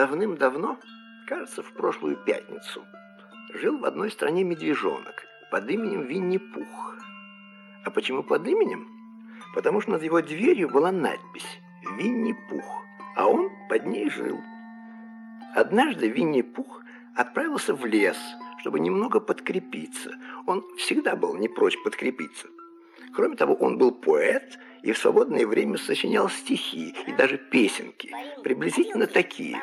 Давным-давно, кажется, в прошлую пятницу, жил в одной стране медвежонок под именем Винни-Пух. А почему под именем? Потому что над его дверью была надпись «Винни-Пух», а он под ней жил. Однажды Винни-Пух отправился в лес, чтобы немного подкрепиться. Он всегда был не прочь подкрепиться. Кроме того, он был поэт и в свободное время сочинял стихи и даже песенки, приблизительно такие.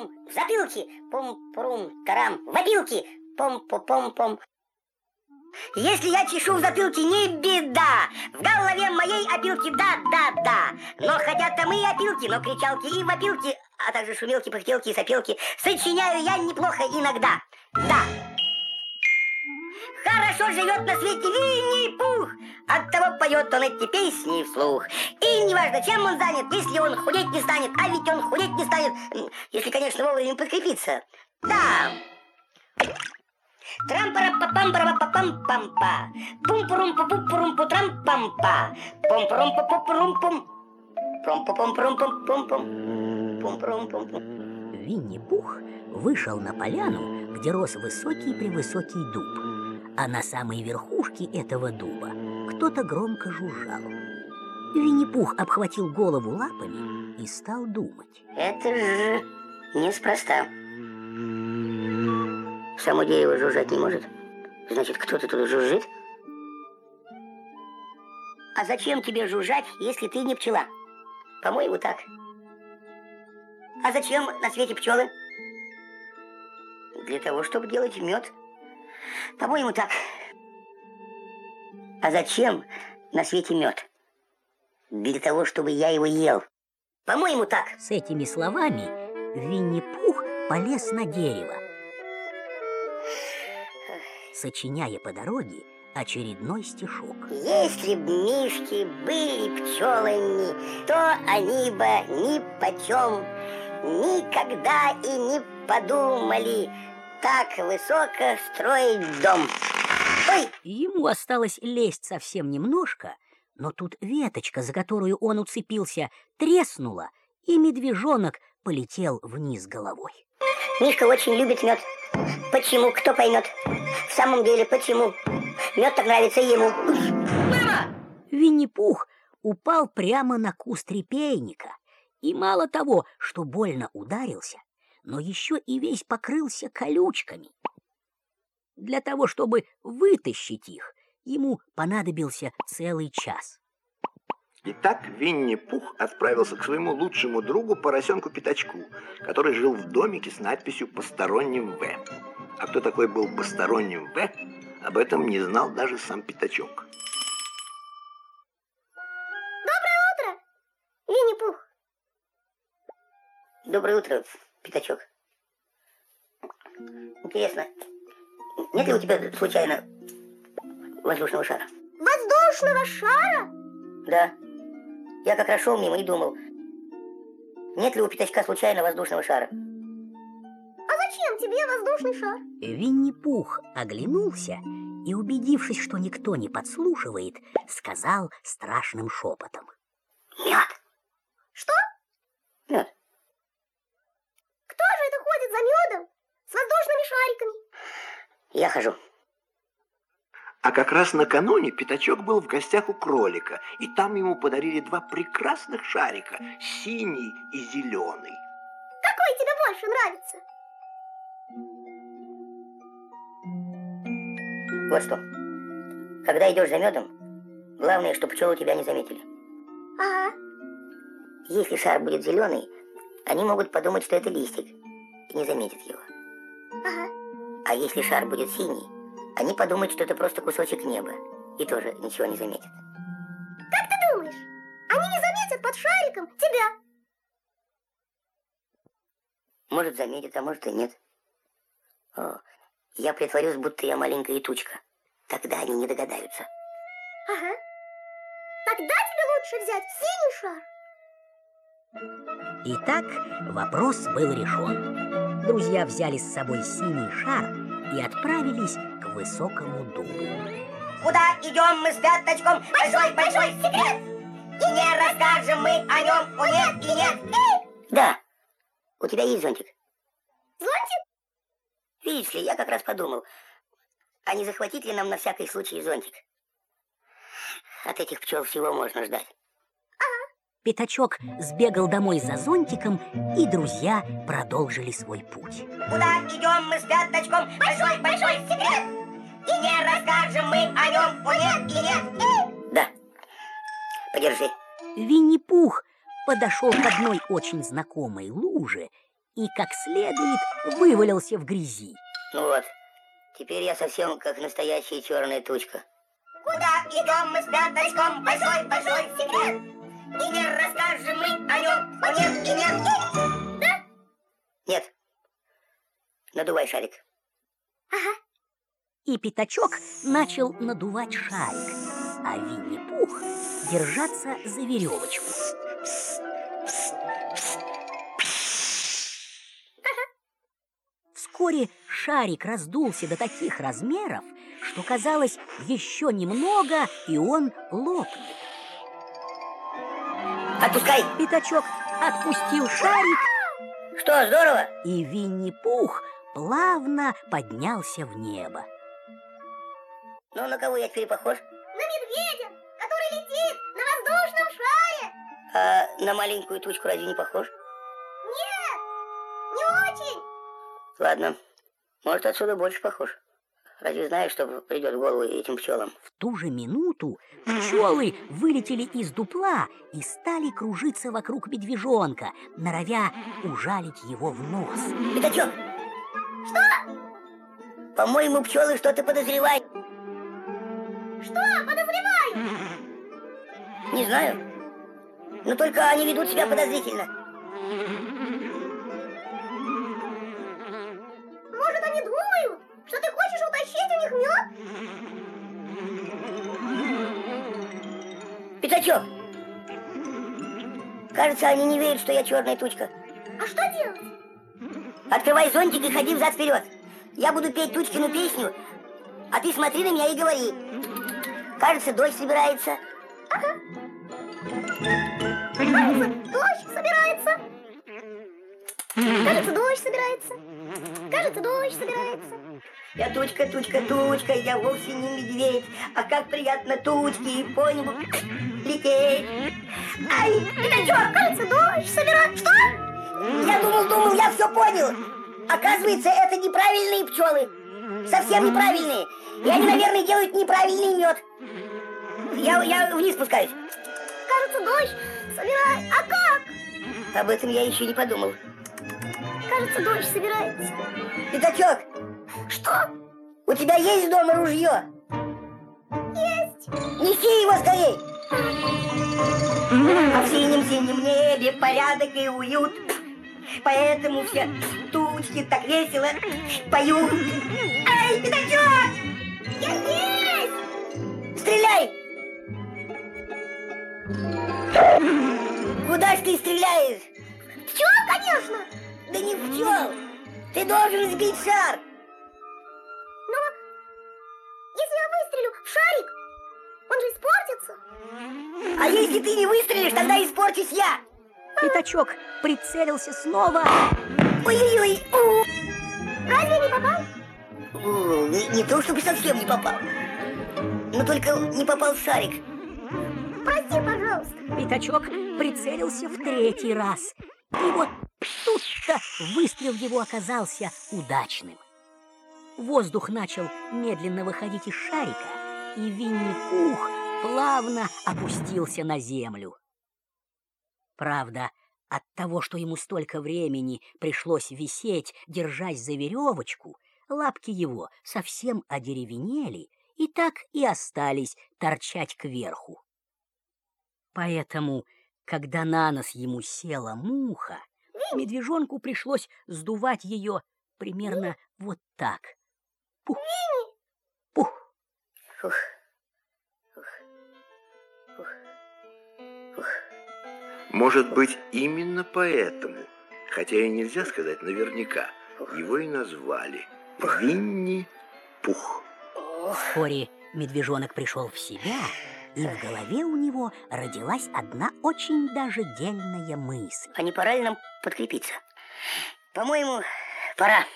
Парам-пурум, в затылке, пум-пурум, тарам, в опилке, пом-пом-пом. Если я чешу в затылке, не беда. В голове моей опилки, да, да, да. Но хотят там и опилки, но кричалки и вопилки, а также шумелки, пыхтелки и сопелки. Сочиняю я неплохо иногда. Хорошо живет на свете Винни-Пух. Оттого поет он эти песни вслух. И неважно, чем он занят, если он худеть не станет, а ведь он худеть не станет, если, конечно, вовремя подкрепиться. Да. Трампара па пам пара па пам пам па пум пурум пу пу пурум пу трам пам па пум пурум пу пу пурум пум пум пу пум пурум пум пум пум пум пурум пум пум Винни-Пух вышел на поляну, где рос высокий-превысокий дуб а на самой верхушке этого дуба кто-то громко жужжал. Винни-Пух обхватил голову лапами и стал думать. Это же неспроста. Само дерево жужжать не может. Значит, кто-то тут жужжит? А зачем тебе жужжать, если ты не пчела? По-моему, так. А зачем на свете пчелы? Для того, чтобы делать мед. По-моему, так. А зачем на свете мед? Для того, чтобы я его ел. По-моему, так. С этими словами Винни-Пух полез на дерево, сочиняя по дороге очередной стишок. Если б мишки были пчелами, то они бы ни почем никогда и не подумали, так высоко строить дом. Ой! Ему осталось лезть совсем немножко, но тут веточка, за которую он уцепился, треснула, и медвежонок полетел вниз головой. Мишка очень любит мед. Почему? Кто поймет? В самом деле, почему? Мед так нравится ему. Мама! Винни-Пух упал прямо на куст репейника. И мало того, что больно ударился, но еще и весь покрылся колючками. Для того, чтобы вытащить их, ему понадобился целый час. Итак, Винни-Пух отправился к своему лучшему другу поросенку Пятачку, который жил в домике с надписью «Посторонним В». А кто такой был посторонним В, об этом не знал даже сам Пятачок. Доброе утро, Винни-Пух. Доброе утро, Пятачок. Интересно, нет ли у тебя случайно воздушного шара? Воздушного шара? Да. Я как раз шел мимо и думал, нет ли у Пятачка случайно воздушного шара? А зачем тебе воздушный шар? Винни-Пух оглянулся и, убедившись, что никто не подслушивает, сказал страшным шепотом. Мед. Что? Мед. Кто же это ходит за медом с воздушными шариками? Я хожу. А как раз накануне Пятачок был в гостях у кролика, и там ему подарили два прекрасных шарика, синий и зеленый. Какой тебе больше нравится? Вот что. Когда идешь за медом, главное, чтобы пчелы тебя не заметили. Ага. Если шар будет зеленый, они могут подумать, что это листик, и не заметят его. Ага. А если шар будет синий, они подумают, что это просто кусочек неба, и тоже ничего не заметят. Как ты думаешь, они не заметят под шариком тебя? Может, заметят, а может и нет. О, я притворюсь, будто я маленькая тучка. Тогда они не догадаются. Ага. Тогда тебе лучше взять синий шар. Итак, вопрос был решен. Друзья взяли с собой синий шар и отправились к высокому дубу. Куда идем мы с пяточком? Большой-большой секрет! И не расскажем мы о нем у нет и нет. Да, у тебя есть зонтик? Зонтик? Видишь ли, я как раз подумал, а не захватить ли нам на всякий случай зонтик? От этих пчел всего можно ждать. Пятачок сбегал домой за зонтиком, и друзья продолжили свой путь. Куда идем мы с пяточком? Большой, большой секрет! И не расскажем мы о нем, о нет и нет. Да, подержи. Винни-Пух подошел к одной очень знакомой луже и как следует вывалился в грязи. Ну вот, теперь я совсем как настоящая черная тучка. Куда идем мы с пяточком? Большой, большой секрет! И не расскажем мы о нем, о нет и нет. Да? Нет. Надувай шарик. И Пятачок начал надувать шарик, а Винни-Пух держаться за веревочку. Вскоре шарик раздулся до таких размеров, что казалось еще немного, и он лопнет. Отпускай. Пятачок отпустил шарик, Что, здорово? и Винни-Пух плавно поднялся в небо. Ну, на кого я теперь похож? На медведя, который летит на воздушном шаре. А на маленькую тучку разве не похож? Нет, не очень. Ладно, может, отсюда больше похож. Разве знаешь, что придет в голову этим пчелам? В ту же минуту пчелы вылетели из дупла и стали кружиться вокруг медвежонка, норовя ужалить его в нос. Пятачок! Что? По-моему, пчелы что-то подозревают. Что, подозреваю? Не знаю. Но только они ведут себя подозрительно. Что ты хочешь утащить у них мед? Пятачок! Кажется, они не верят, что я черная тучка. А что делать? Открывай зонтик и ходи взад-вперед. Я буду петь Тучкину песню, а ты смотри на меня и говори. Кажется, дождь собирается. Кажется, дождь собирается. Кажется, дождь собирается. Кажется, дождь собирается. Я тучка, тучка, тучка, я вовсе не медведь. А как приятно тучки по небу лететь. Ай, Пятачок, кажется, дождь собирается. Что? я думал, думал, я все понял. Оказывается, это неправильные пчелы. Совсем неправильные. И они, наверное, делают неправильный мед. Я, я вниз спускаюсь. Кажется, дождь собирается. А как? Об этом я еще не подумал. Кажется, дождь собирается. Пятачок, Что? у тебя есть дома ружье? Есть. Неси его скорей! А в синем-синем небе порядок и уют. Поэтому все тучки так весело поют. Эй, пятачок! Я здесь. Стреляй! Куда ж ты стреляешь? Пчел, конечно. Да не в пчел! Ты должен сбить шар! Шарик, он же испортится. А если ты не выстрелишь, тогда испорчусь я! Пятачок прицелился снова, Ой-ой-ой! Разве я не попал? Не, не то, чтобы совсем не попал. Но только не попал в шарик. Прости, пожалуйста. Пятачок прицелился в третий раз. И вот тут-то выстрел его оказался удачным. Воздух начал медленно выходить из шарика, и Винни-Пух плавно опустился на землю. Правда, от того, что ему столько времени пришлось висеть, держась за веревочку, лапки его совсем одеревенели и так и остались торчать кверху. Поэтому, когда на нос ему села муха, медвежонку пришлось сдувать ее примерно вот так. Пух. Фух. Фух. Фух. Фух. Может быть, именно поэтому, хотя и нельзя сказать наверняка, его и назвали Винни-Пух. Вскоре медвежонок пришел в себя, и в голове у него родилась одна очень даже дельная мысль. А не пора ли нам подкрепиться? По-моему, пора.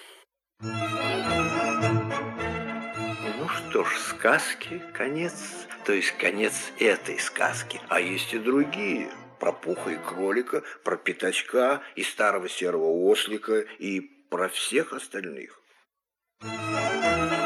Ну что ж, сказки конец, то есть конец этой сказки. А есть и другие. Про пуха и кролика, про пятачка и старого серого ослика и про всех остальных. Как-то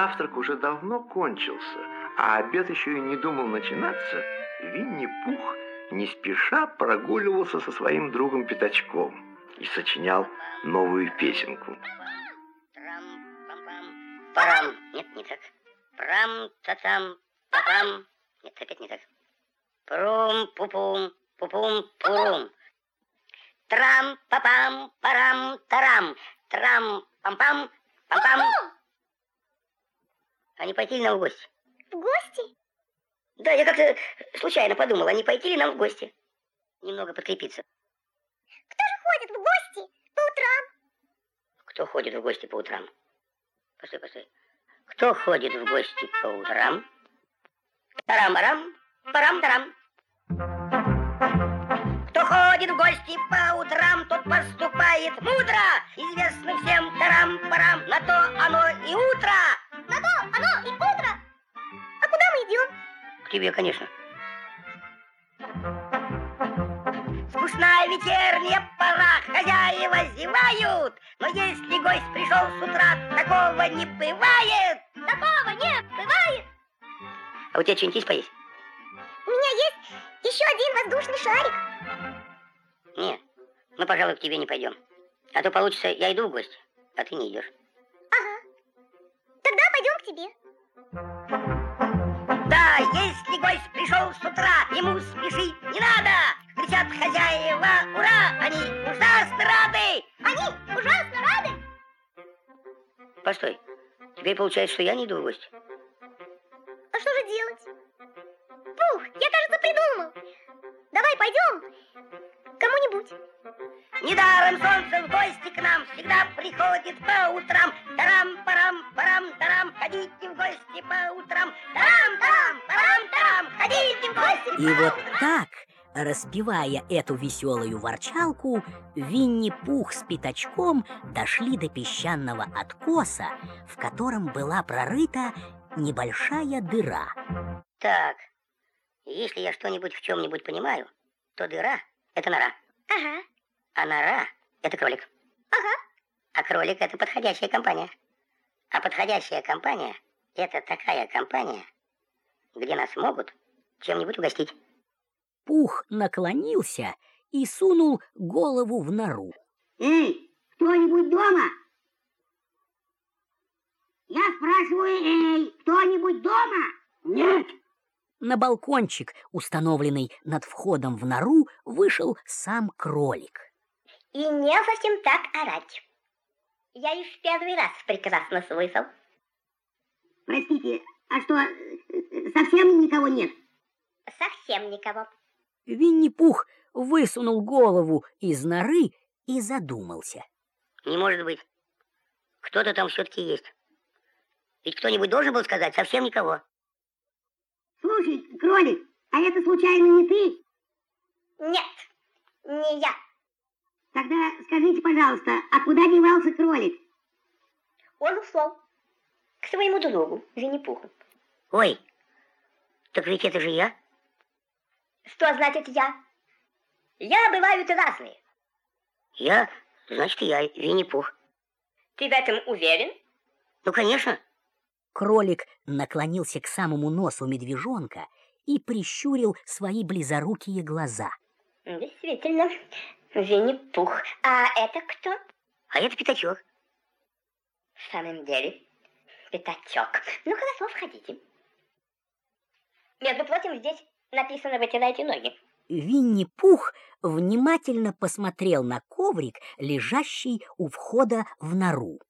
завтрак уже давно кончился, а обед еще и не думал начинаться, Винни-Пух не спеша прогуливался со своим другом Пятачком и сочинял новую песенку. Парам. Нет, не так. Прам-та-там. Папам. Нет, опять не так. Прум-пупум. Пупум-пурум. Трам-папам. Парам-тарам. Трам-пам-пам. Пам-пам. А не пойти ли нам в гости? В гости? Да, я как-то случайно подумал, а не пойти ли нам в гости? Немного подкрепиться. Кто же ходит в гости по утрам? Кто ходит в гости по утрам? Постой, постой. Кто ходит в гости по утрам? Тарам-барам, парам-тарам. Кто ходит в гости по утрам, тот поступает мудро. Известно всем тарам-парам, на то оно и утро. На то оно и утро. А куда мы идем? К тебе, конечно. Скучная вечерняя пора, хозяева зевают. Но если гость пришел с утра, такого не бывает. Такого не бывает. А у тебя что-нибудь есть поесть? У меня есть еще один воздушный шарик. Нет, мы, пожалуй, к тебе не пойдем. А то получится, я иду в гости, а ты не идешь. Тогда пойдем к тебе. Да, если гость пришел с утра, ему спешить не надо. Кричат хозяева, ура, они ужасно рады. Они ужасно рады. Постой, теперь получается, что я не иду в гости. А что же делать? Пух, я, кажется, придумал. Давай пойдем к кому-нибудь. Недаром солнце в гости к нам всегда приходит по утрам. Тарам-парам, парам-тарам, ходите в гости по утрам. Тарам-тарам, парам-тарам, ходите в гости И по вот утрам. так, распевая эту веселую ворчалку, Винни-Пух с Пятачком дошли до песчаного откоса, в котором была прорыта небольшая дыра. Так, если я что-нибудь в чем-нибудь понимаю, то дыра — это нора, Ага. а нора — это кролик. Ага. А кролик — это подходящая компания. А подходящая компания — это такая компания, где нас могут чем-нибудь угостить. Пух наклонился и сунул голову в нору. Эй, кто-нибудь дома? Я спрашиваю, эй, кто-нибудь дома? Нет. На балкончик, установленный над входом в нору, вышел сам кролик. И не совсем так орать. Я лишь первый раз прекрасно слышал. Простите, а что, э, совсем никого нет? Совсем никого. Винни-Пух высунул голову из норы и задумался. Не может быть. Кто-то там все-таки есть. Ведь кто-нибудь должен был сказать совсем никого. Кролик, а это случайно не ты? Нет, не я. Тогда скажите, пожалуйста, а куда девался кролик? Он ушел к своему другу, Винни-Пуху. Ой, так ведь это же я. Что значит я? Я бывают разные. Я, значит, я, Винни-Пух. Ты в этом уверен? Ну, конечно. Кролик наклонился к самому носу медвежонка и прищурил свои близорукие глаза. Действительно, Винни-Пух. А это кто? А это пятачок. В самом деле, пятачок. Ну хорошо, входите. Между прочим, здесь написано «Вытирайте ноги». Винни-Пух внимательно посмотрел на коврик, лежащий у входа в нору.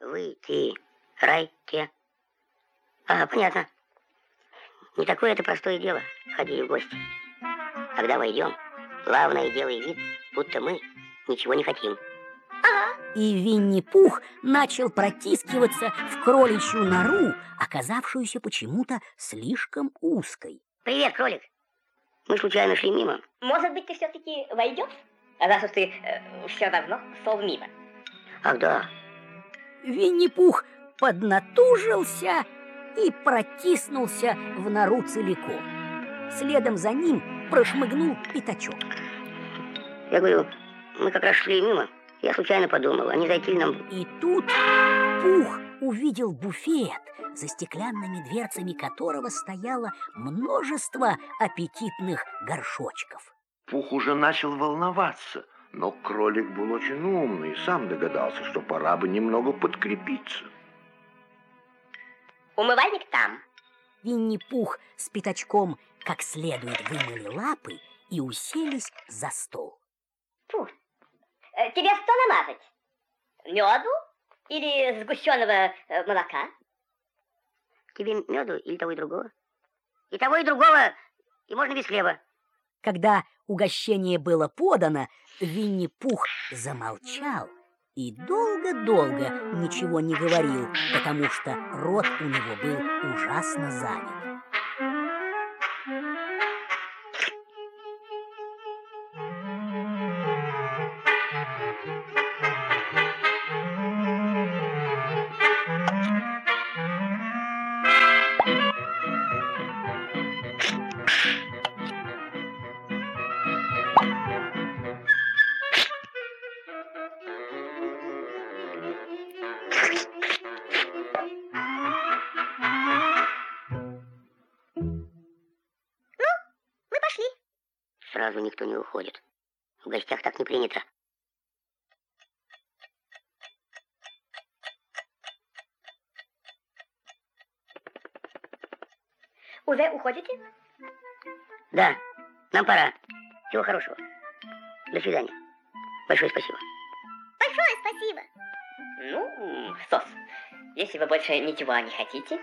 Вы, ты, рай, те. А, понятно. Не такое это простое дело ходить в гости. Когда войдем, главное делай вид, будто мы ничего не хотим. И Винни-Пух начал протискиваться в кроличью нору, оказавшуюся почему-то слишком узкой. Привет, кролик. Мы случайно шли мимо. Может быть, ты все-таки войдешь? Раз уж ты э, все равно шел мимо. Ах да, Винни-Пух поднатужился и протиснулся в нору целиком. Следом за ним прошмыгнул пятачок. я говорю, мы как раз шли мимо. Я случайно подумал, а не зайти ли нам... И тут Пух увидел буфет, за стеклянными дверцами которого стояло множество аппетитных горшочков. Пух уже начал волноваться, но кролик был очень умный и сам догадался, что пора бы немного подкрепиться. Умывальник там. Винни-Пух с пятачком как следует вымыли лапы и уселись за стол. Фу. Э, Тебе что намазать? Меду или сгущенного э, молока? Тебе меду или того и другого? И того, и другого, и можно без хлеба. Когда угощение было подано, Винни-Пух замолчал и долго-долго ничего не говорил, потому что рот у него был ужасно занят. Сразу никто не уходит. В гостях так не принято. Уже уходите? Да, нам пора. Всего хорошего. До свидания. Большое спасибо. Большое спасибо. Ну, сос, если вы больше ничего не хотите.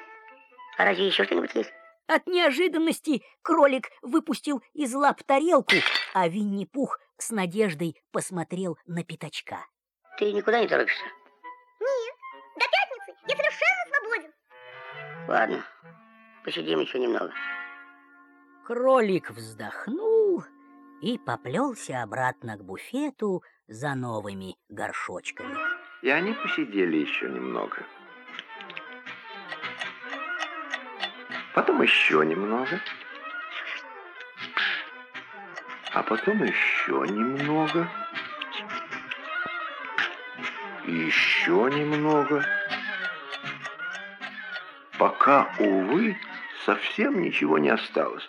А разве еще что-нибудь есть? От неожиданности кролик выпустил из лап тарелку, а Винни-Пух с надеждой посмотрел на пятачка. Ты никуда не торопишься? Нет, до пятницы я совершенно свободен. Ладно, посидим еще немного. Кролик вздохнул и поплелся обратно к буфету за новыми горшочками. И они посидели еще немного. Потом еще немного. А потом еще немного. И еще немного. Пока, увы, совсем ничего не осталось.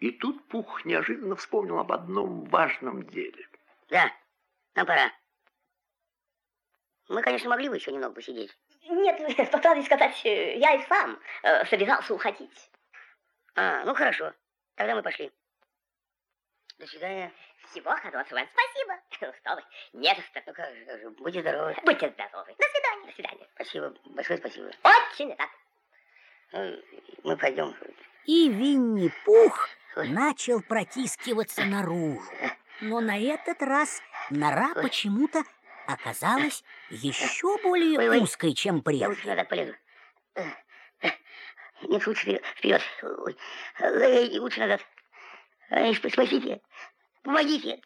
И тут Пух неожиданно вспомнил об одном важном деле. Да, нам пора. Мы, конечно, могли бы еще немного посидеть. Нет, по правде сказать, я и сам э, собирался уходить. А, ну хорошо. Тогда мы пошли. До свидания. Всего хорошего. Спасибо. Что вы, не за что. Ну как же, как же, будьте здоровы. Будьте здоровы. До свидания. До свидания. Спасибо, большое спасибо. Очень рад. Ну, мы пойдем. И Винни-Пух начал протискиваться наружу. Но на этот раз нора почему-то оказалась еще более Ой, ой. узкой, чем Я прежде. лучше назад полезу. Э, э, Нет, лучше вперед. Ой, лучше назад. Сп- спасите. Помогите.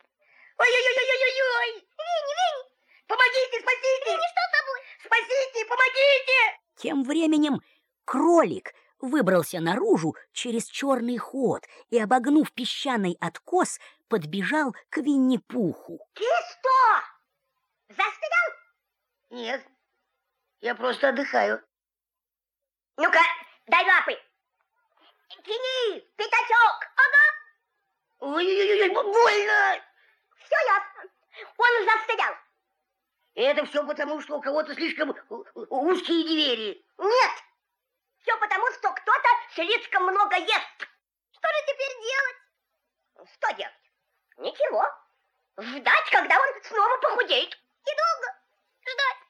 Ой-ой-ой-ой-ой-ой. Винни, Винни, Помогите, спасите. Винни, что с тобой? Спасите, помогите. Тем временем кролик выбрался наружу через черный ход и, обогнув песчаный откос, подбежал к Винни-Пуху. Ты что? Застрял? Нет, я просто отдыхаю. Ну-ка, дай лапы. Тяни, пятачок. Ага. Ой-ой-ой, больно! Все ясно. Он застрял. Это все потому, что у кого-то слишком узкие двери. Нет. Все потому, что кто-то слишком много ест. Что же теперь делать? Что делать? Ничего. Ждать, когда он снова похудеет. И долго ждать.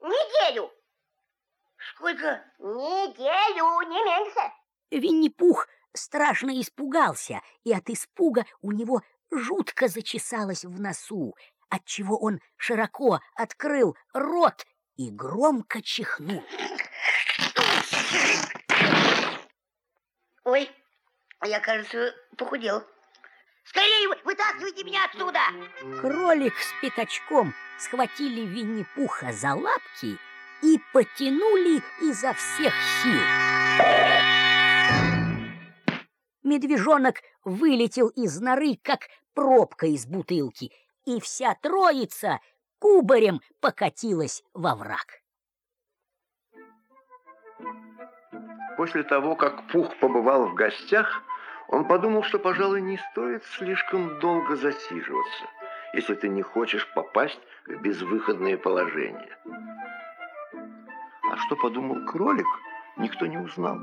Неделю. Сколько? Неделю, не меньше. Винни-Пух страшно испугался, и от испуга у него жутко зачесалось в носу, отчего он широко открыл рот и громко чихнул. Ой, я, кажется, похудел. Скорее вытаскивайте меня отсюда! Кролик с пятачком схватили Винни-Пуха за лапки и потянули изо всех сил. Медвежонок вылетел из норы, как пробка из бутылки, и вся троица кубарем покатилась во враг. После того, как Пух побывал в гостях, он подумал, что, пожалуй, не стоит слишком долго засиживаться, если ты не хочешь попасть в безвыходное положение. А что подумал кролик, никто не узнал,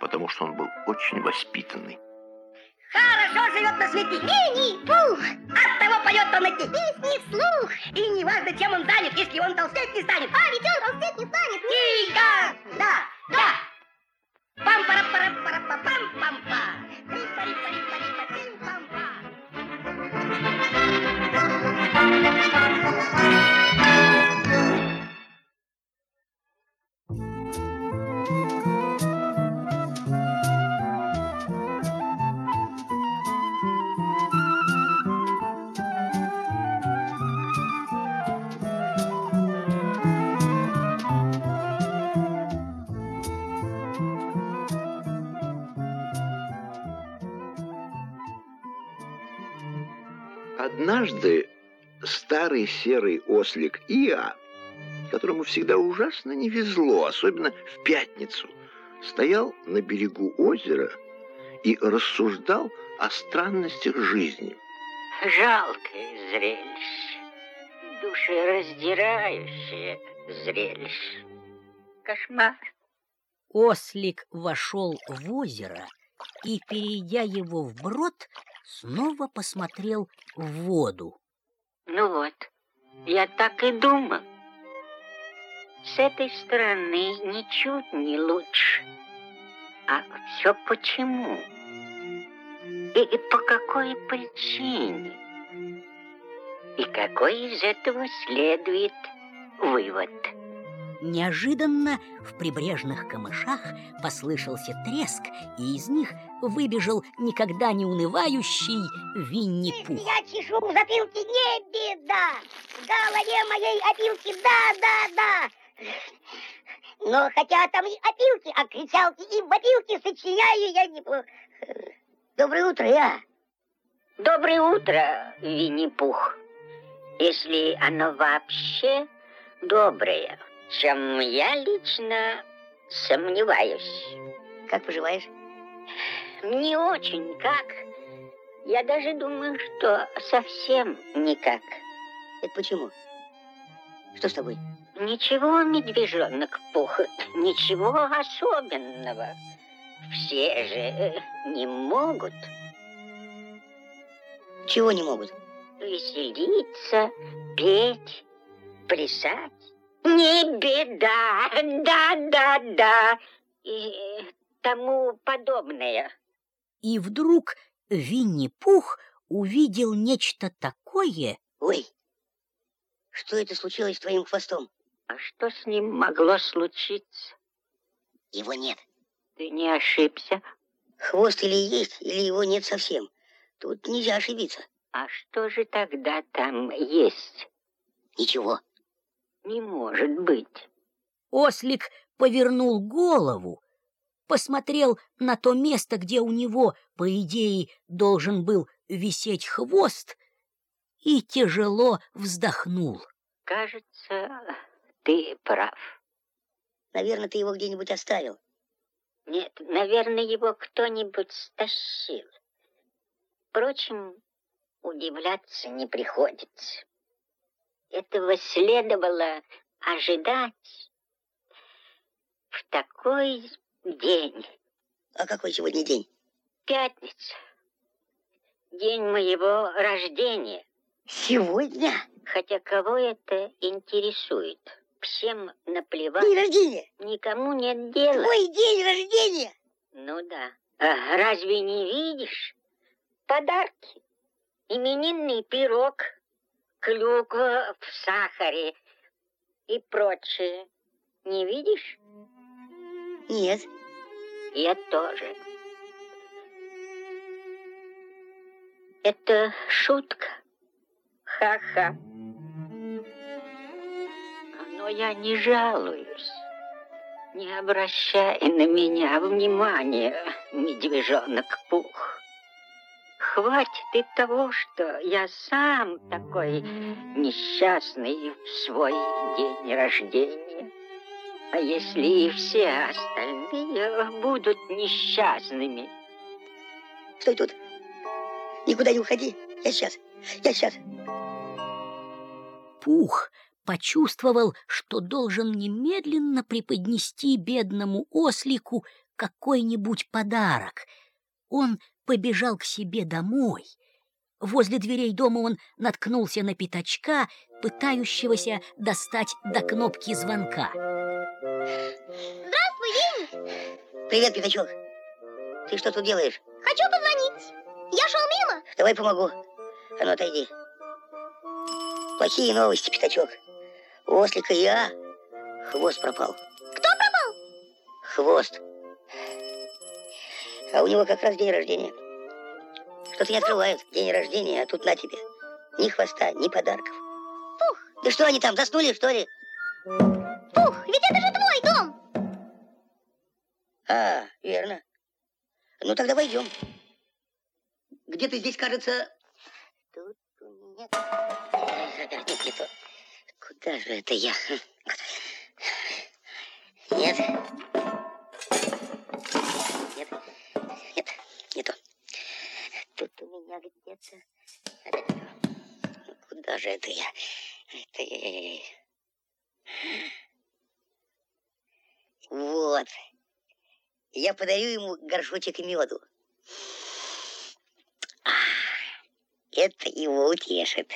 потому что он был очень воспитанный. Хорошо живет на свете Винни-Пух. От того поет он эти песни вслух. И неважно, чем он занят, если он толстеть не станет. А, ведь он толстеть не станет. Да, да, да. Однажды старый серый ослик Иа, которому всегда ужасно не везло, особенно в пятницу, стоял на берегу озера и рассуждал о странностях жизни. Жалкое зрелище, душераздирающее зрелище. Кошмар. Ослик вошел в озеро и, перейдя его вброд, снова посмотрел в воду. Ну вот, я так и думал. С этой стороны ничуть не лучше. А все почему? И, и по какой причине? И какой из этого следует вывод? Неожиданно в прибрежных камышах послышался треск, и из них выбежал никогда не унывающий Винни-Пух. я чешу в затылке, не беда. В голове моей опилки, да, да, да. Но хотя там и опилки, а кричалки и вопилки сочиняю я неплохо. Доброе утро, я. Доброе утро, Винни-Пух. Если оно вообще доброе, чем я лично сомневаюсь. Как поживаешь? Не очень как. Я даже думаю, что совсем никак. Это почему? Что с тобой? Ничего, медвежонок Пух, ничего особенного. Все же э, не могут Чего не могут? веселиться, петь, плясать. Не беда, да-да-да, и тому подобное. И вдруг Винни-Пух увидел нечто такое, Ой, что это случилось с твоим хвостом? А что с ним могло случиться? Его нет. Ты не ошибся. Хвост или есть, или его нет совсем. Тут нельзя ошибиться. А что же тогда там есть? Ничего. Не может быть. Ослик повернул голову, посмотрел на то место, где у него, по идее, должен был висеть хвост, и тяжело вздохнул. Кажется, ты прав. Наверное, ты его где-нибудь оставил. Нет, наверное, его кто-нибудь стащил. Впрочем, удивляться не приходится. Этого следовало ожидать в такой день. А какой сегодня день? Пятница. День моего рождения. Сегодня? Хотя кого это интересует? Всем наплевать. День рождения. Никому нет дела. Твой день рождения. Ну да. А разве не видишь? Подарки. Именинный пирог, клюква в сахаре и прочее. Не видишь? Нет. Я тоже. Это шутка. Ха-ха. Но я не жалуюсь. Не обращай на меня внимания, медвежонок Пух. Хватит и того, что я сам такой несчастный в свой день рождения. А если и все остальные будут несчастными? Стой тут. Никуда не уходи. Я сейчас. Я сейчас. Пух почувствовал, что должен немедленно преподнести бедному ослику какой-нибудь подарок. Он побежал к себе домой. Возле дверей дома он наткнулся на пятачка, пытающегося достать до кнопки звонка. Здравствуй, Денис. Привет, пятачок. Ты что тут делаешь? Хочу позвонить. Я шел мимо. Давай помогу. А ну отойди. Плохие новости, пятачок. У ослика я. Хвост пропал. Кто пропал? Хвост. А у него как раз день рождения. Что-то не открывают. День рождения, а тут на тебе. Ни хвоста, ни подарков. Пух. Да что они там, заснули, что ли? Пух, ведь это же твой дом. А, верно. Ну тогда войдем. Где ты здесь, кажется... Тут. Нет, не то. Куда же это я? Нет. Нет. Тут у меня где-то... Куда же это я? Это я... Вот. Я подарю ему горшочек меду. А, Это его утешит.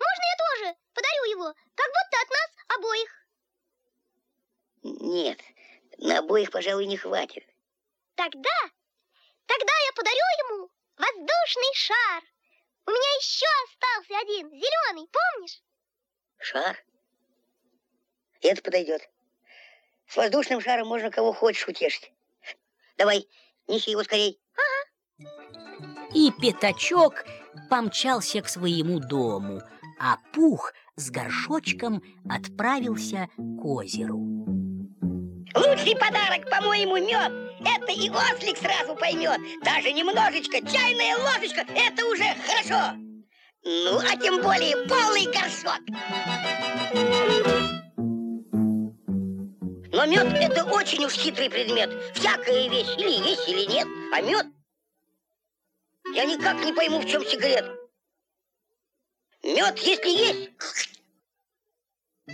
Можно я тоже подарю его, как будто от нас обоих? Нет, на обоих, пожалуй, не хватит. Тогда, тогда подарю ему воздушный шар. У меня еще остался один, зеленый, помнишь? Шар? Это подойдет. С воздушным шаром можно кого хочешь утешить. Давай, неси его скорей. И пятачок помчался к своему дому, а Пух с горшочком отправился к озеру. Лучший подарок, по-моему, мед. Это и ослик сразу поймет. Даже немножечко, чайная ложечка, это уже хорошо. Ну, а тем более полный горшок. Но мед это очень уж хитрый предмет. Всякая вещь или есть, или нет. А мед... Я никак не пойму, в чем секрет. Мед, если есть,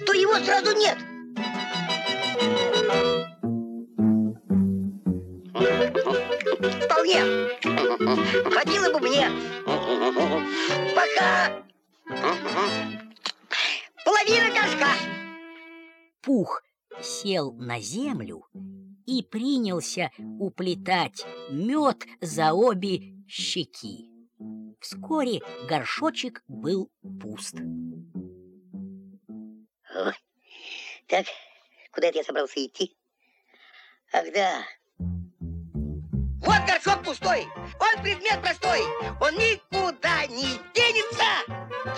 то его сразу нет. Вполне. Хватило бы мне. Пока. Половина горшка. Пух сел на землю и принялся уплетать мед за обе щеки. Вскоре горшочек был пуст. Так, куда это я собрался идти? Ах, да. Вот горшок пустой. Он предмет простой. Он никуда не денется.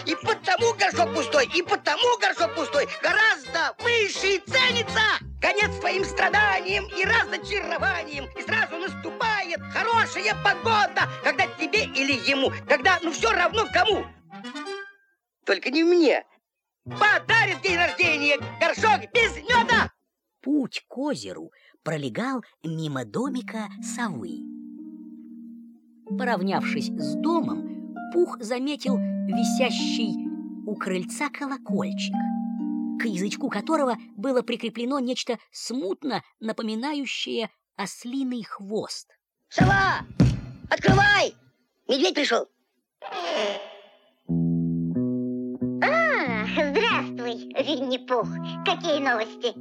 И потому горшок пустой, и потому горшок пустой гораздо выше и ценится. Конец твоим страданиям и разочарованиям. И сразу наступает хорошая погода, когда тебе или ему, когда, ну, все равно кому. Только не мне. Подарит день рождения горшок без меда. Путь к озеру пролегал мимо домика совы. Поравнявшись с домом, Пух заметил висящий у крыльца колокольчик, к язычку которого было прикреплено нечто смутно напоминающее ослиный хвост. Сова! Открывай! Медведь пришел. А, здравствуй, Винни-Пух. Какие новости?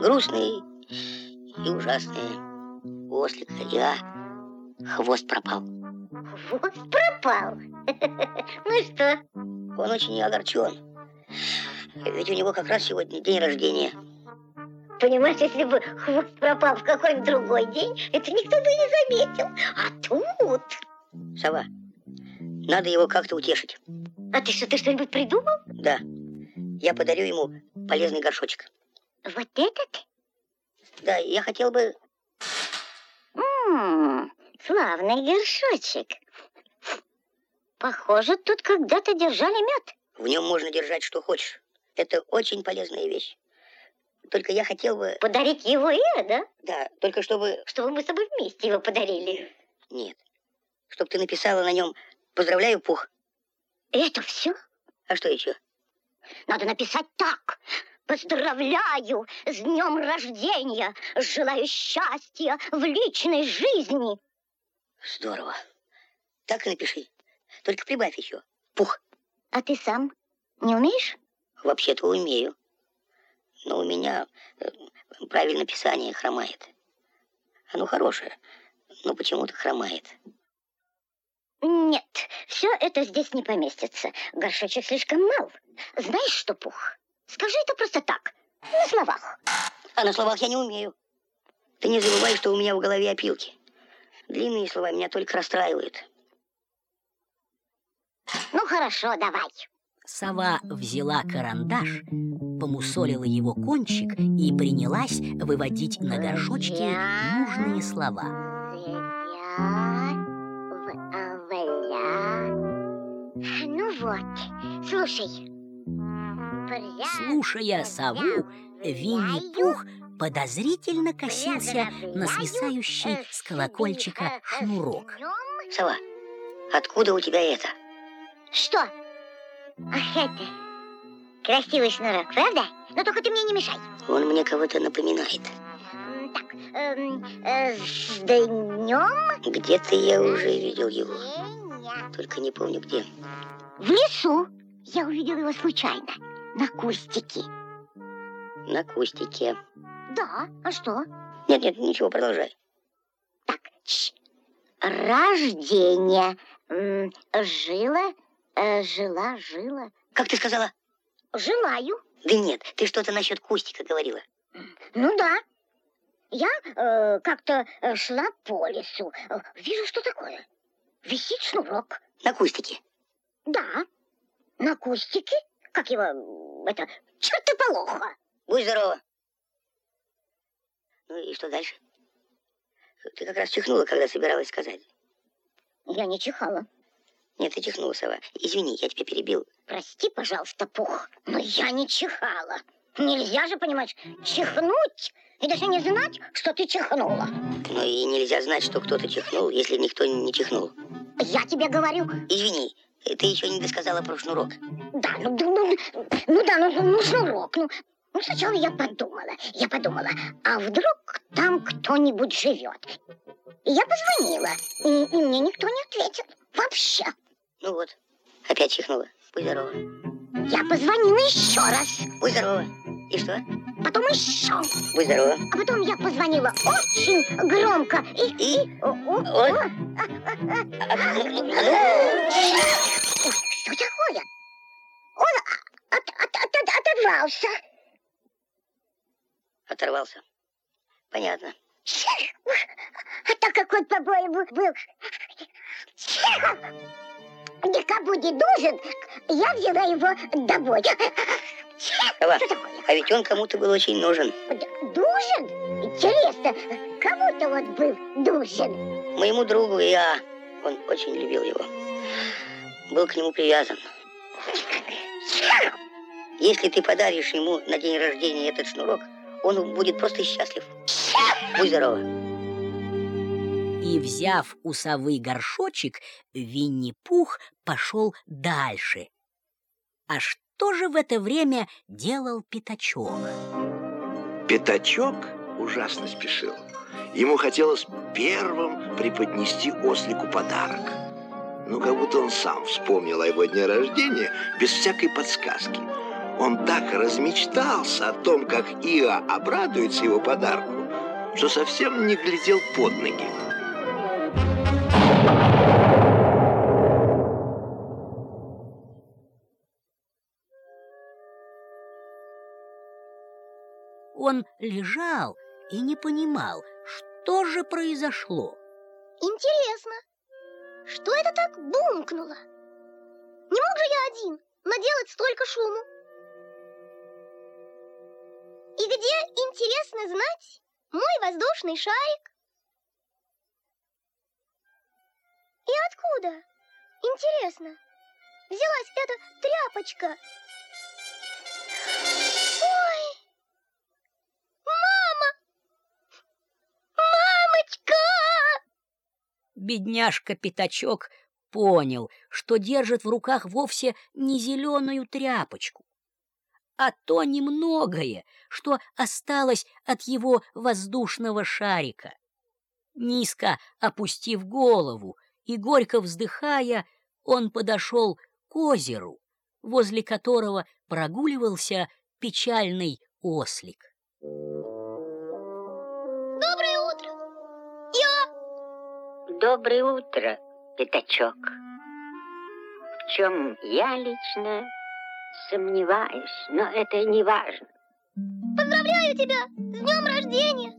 Грустные и ужасные. У ослика я хвост пропал. Хвост пропал. Ну что? Он очень огорчен. Ведь у него как раз сегодня день рождения. Понимаешь, если бы хвост пропал в какой-нибудь другой день, это никто бы не заметил. А тут... Сова, надо его как-то утешить. А ты что, ты что-нибудь придумал? Да, я подарю ему полезный горшочек. Вот этот? Да, я хотел бы... М-м, славный горшочек. Похоже, тут когда-то держали мед. В нем можно держать что хочешь. Это очень полезная вещь. Только я хотел бы... Подарить его Ира, да? Да, только чтобы... Чтобы мы с тобой вместе его подарили. Нет. Чтоб ты написала на нем «Поздравляю, Пух». Это все? А что еще? Надо написать так. Поздравляю с днем рождения. Желаю счастья в личной жизни. Здорово. Так и напиши. Только прибавь еще. Пух. А ты сам не умеешь? Вообще-то умею. Но у меня э, правильное писание хромает. Оно хорошее, но почему-то хромает. Нет, все это здесь не поместится. Горшочек слишком мал. Знаешь что, Пух? Скажи это просто так, на словах. А на словах я не умею. Ты не забывай, что у меня в голове опилки. Длинные слова меня только расстраивают. Ну хорошо, давай. Сова взяла карандаш, помусолила его кончик и принялась выводить на горшочке нужные слова. Ну вот, слушай. Слушая сову, Винни-Пух подозрительно косился на свисающий с колокольчика шнурок. Сова, откуда у тебя это? Что? Ах, это... Красивый шнурок, правда? Но только ты мне не мешай. Он мне кого-то напоминает. Так, эм, э, с днем... Где-то я уже видел его. Только не помню где. В лесу. Я увидел его случайно. На кустике. На кустике. Да, а что? Нет-нет, ничего, продолжай. Так, ч. Рождение. М, Жила, э, жила, жила. Как ты сказала? Желаю. Да нет, ты что-то насчет кустика говорила. Ну да. Я э, как-то э, шла по лесу. Э, Вижу, что такое. Висит шнурок. На кустике. Да. На кустике. Как его... Это... Чертополоха. Будь здорова. Ну и что дальше? Ты как раз чихнула, когда собиралась сказать. Я не чихала. Нет, ты чихнула, сова. Извини, я тебя перебил. Прости, пожалуйста, Пух, но я не чихала. Нельзя же, понимаешь, чихнуть и даже не знать, что ты чихнула. Но и нельзя знать, что кто-то чихнул, если никто не чихнул. Я тебе говорю, Извини, ты еще не досказала про шнурок. да, ну, да, ну, ну да, ну, ну, шнурок, ну, ну, сначала я подумала, я подумала, а вдруг там кто-нибудь живет? И я позвонила, и, и мне никто не ответил. Вообще. Ну вот, опять чихнула. Будь здорова. Я позвонила еще раз, Будь здорова. И что? Потом еще. Будь здорова. А потом я позвонила очень громко и... И? О, о, Ой. о. Ой, что такое? Он от- от- от- оторвался. Оторвался. Понятно. А так как он, по-моему, был никому не нужен, я взяла его домой. Такое? а ведь он кому-то был очень нужен. Нужен? Интересно, кому-то он был нужен. Моему другу я. Он очень любил его. Был к нему привязан. Если ты подаришь ему на день рождения этот шнурок, он будет просто счастлив. Будь здорова. И, взяв у совы горшочек, Винни-Пух пошел дальше. А что же в это время делал Пятачок? Пятачок ужасно спешил. Ему хотелось первым преподнести ослику подарок. Ну, как будто он сам вспомнил о его дне рождения без всякой подсказки. Он так размечтался о том, как Иа обрадуется его подарку, что совсем не глядел под ноги. Он лежал и не понимал, что же произошло. Интересно, что это так бумкнуло? Не мог же я один наделать столько шуму? И где, интересно знать, мой воздушный шарик? И откуда, интересно, взялась эта тряпочка? Бедняжка Пятачок понял, что держит в руках вовсе не зеленую тряпочку, а то немногое, что осталось от его воздушного шарика. Низко опустив голову и горько вздыхая, он подошел к озеру, возле которого прогуливался печальный ослик. Доброе Доброе утро, Пятачок. В чем я лично сомневаюсь, но это не важно. Поздравляю тебя с днем рождения!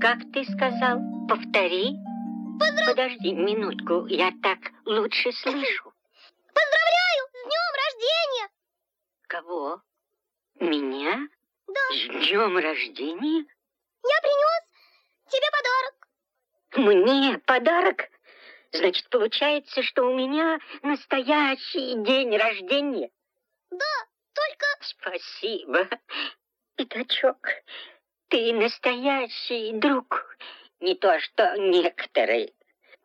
Как ты сказал? Повтори. Поздрав... Подожди минутку, я так лучше слышу. Поздравляю с днем рождения! Кого? Меня? Да, С днем рождения? я принес тебе подарок. Мне подарок? Значит, получается, что у меня настоящий день рождения? Да, только Спасибо, Пятачок. Ты настоящий друг. Не то, что некоторые.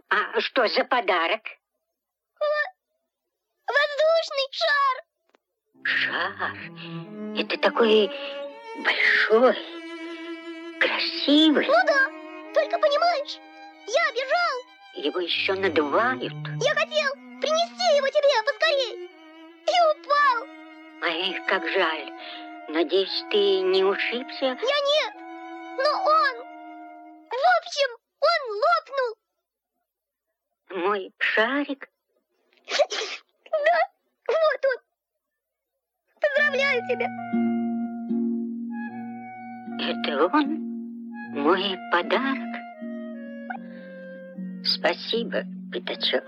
А что за подарок? воздушный шар. Шар. Это такой большой, красивый. Ну да, только понимаешь, я бежал. Его еще надувают. Я хотел принести его тебе поскорей. И упал. Эх, как жаль. Надеюсь, ты не ушибся? Я нет. Но он... В общем, он лопнул. Мой шарик? Да, вот он. Поздравляю тебя. Это он? Мой подарок? Спасибо, Пятачок.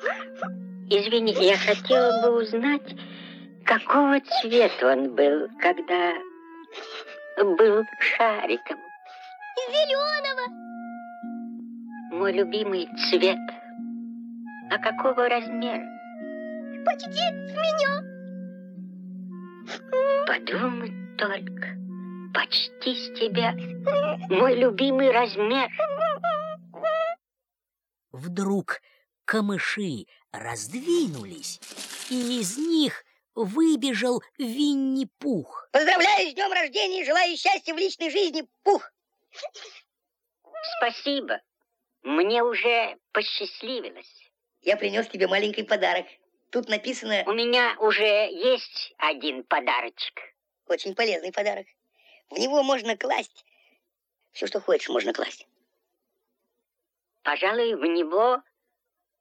Извини, я хотела бы узнать, какого цвета он был, когда был шариком. Зеленого. Мой любимый цвет. А какого размера? Почти с меня. Подумать только. Почти с тебя. Мой любимый размер. Вдруг камыши раздвинулись, и из них выбежал Винни-Пух. Поздравляю с днем рождения и желаю счастья в личной жизни, Пух. Спасибо. Мне уже посчастливилось. Я принес тебе маленький подарок. Тут написано У меня уже есть один подарочек. очень полезный подарок. В него можно класть все, что хочешь, можно класть. Пожалуй, в него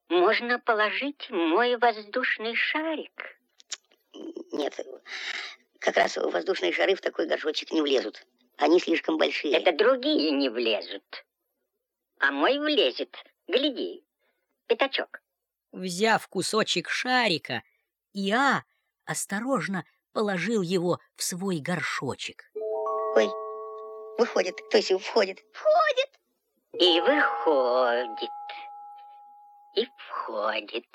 можно положить мой воздушный шарик. Нет, как раз воздушные шары в такой горшочек не влезут. Они слишком большие. Это другие не влезут. А мой влезет. Гляди, пятачок. Взяв кусочек шарика, Иа осторожно положил его в свой горшочек. Ой, выходит, то есть входит. Входит. И выходит. И входит.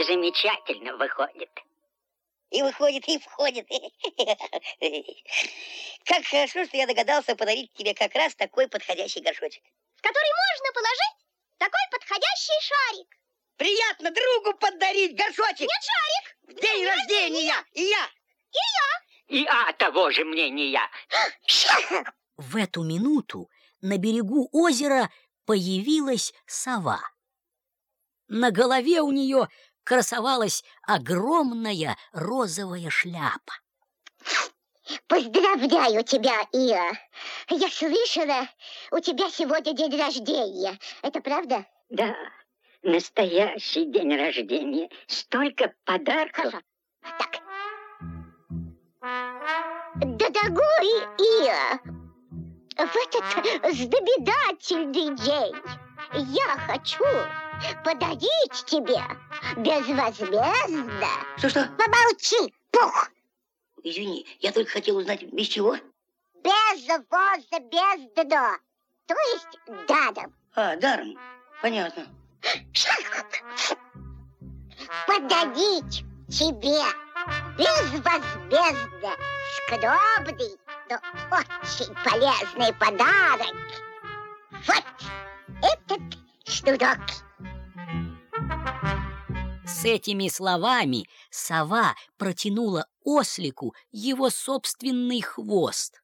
Замечательно выходит. И выходит, и входит. Как хорошо, что я догадался подарить тебе как раз такой подходящий горшочек. в который можно положить такой подходящий шарик. Приятно другу подарить горшочек. Нет, шарик! В день рождения! И я! И а того же мнения. В эту минуту на берегу озера появилась сова. На голове у нее красовалась огромная розовая шляпа. Поздравляю тебя, Ия. Я слышала, у тебя сегодня день рождения. Это правда? Да, настоящий день рождения. Столько подарков. Хорошо. Так. Да дорогой Ия, в этот знаменательный день я хочу подарить тебе безвозмездно. Что-что? Помолчи, пух! Извини, я только хотел узнать, без чего? Безвозмездно. То есть даром. А, даром. Понятно. Подарить тебе безвозмездно скромный, но очень полезный подарок. Вот этот шнурок. С этими словами сова протянула ослику его собственный хвост.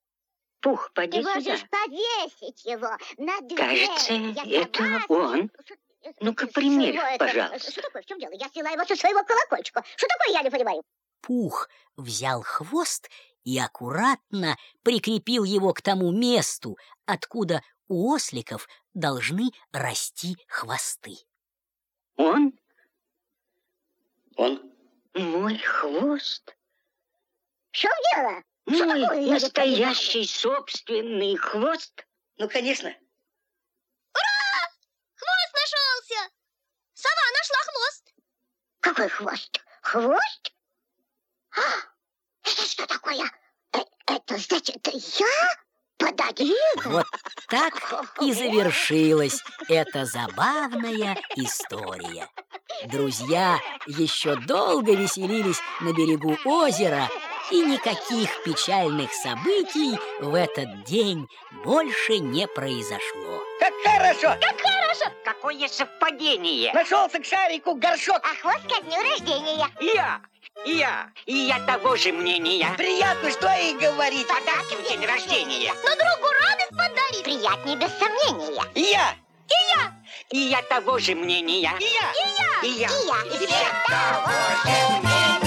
Пух, поди Ты сюда. можешь повесить его на дверь. Кажется, Я это сама- он. Ну-ка, примерь, пожалуйста. Что такое? В чем дело? Я сняла его со своего колокольчика. Что такое, я не понимаю. Пух взял хвост и аккуратно прикрепил его к тому месту, откуда у осликов должны расти хвосты. Он Он? мой хвост. В чем дело? Что Мой такое, настоящий собственный хвост. Ну, конечно. Хвост нашелся! Сова нашла хвост. Какой хвост? Хвост? А, это что такое? Э, это значит, я подарил? Вот так и завершилась эта забавная история. Друзья еще долго веселились на берегу озера, и никаких печальных событий в этот день больше не произошло. Как хорошо! Какое совпадение. Нашелся к шарику горшок. А хвост ко дню рождения. Я, я, и я того же мнения. Приятно, что и говорить. Подарки в день рождения. Но другу радость подарить. Приятнее без сомнения. И я! И я того же мнения. И я! И я. И я. И я того же мнения.